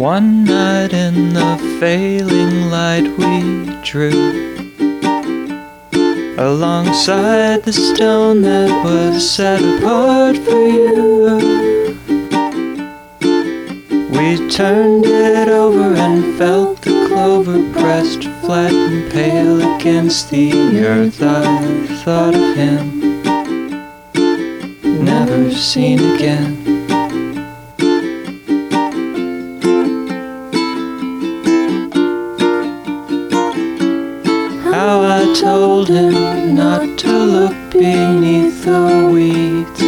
One night in the failing light we drew alongside the stone that was set apart for you. We turned it over and felt the clover pressed flat and pale against the earth. I thought of him, never seen again. I told him not to look beneath the weeds,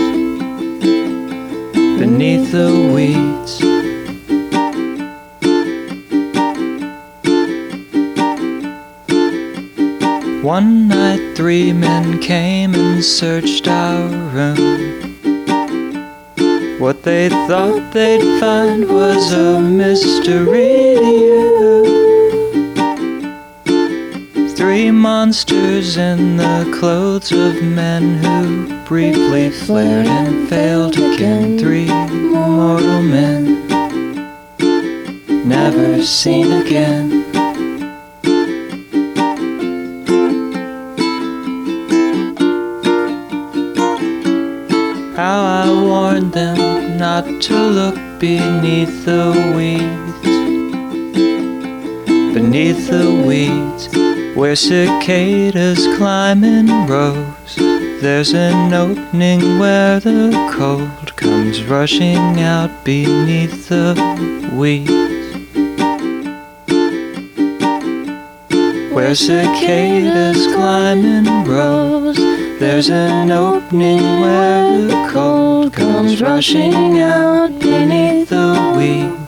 beneath the weeds. One night, three men came and searched our room. What they thought they'd find was a mystery Three monsters in the clothes of men who briefly flared and failed again. Three mortal men, never seen again. How I warned them not to look beneath the weeds, beneath the weeds, where cicadas climb in rows. There's an opening where the cold comes rushing out beneath the weeds. Where cicadas climb in rows, there's an opening where the cold comes rushing out beneath the weeds.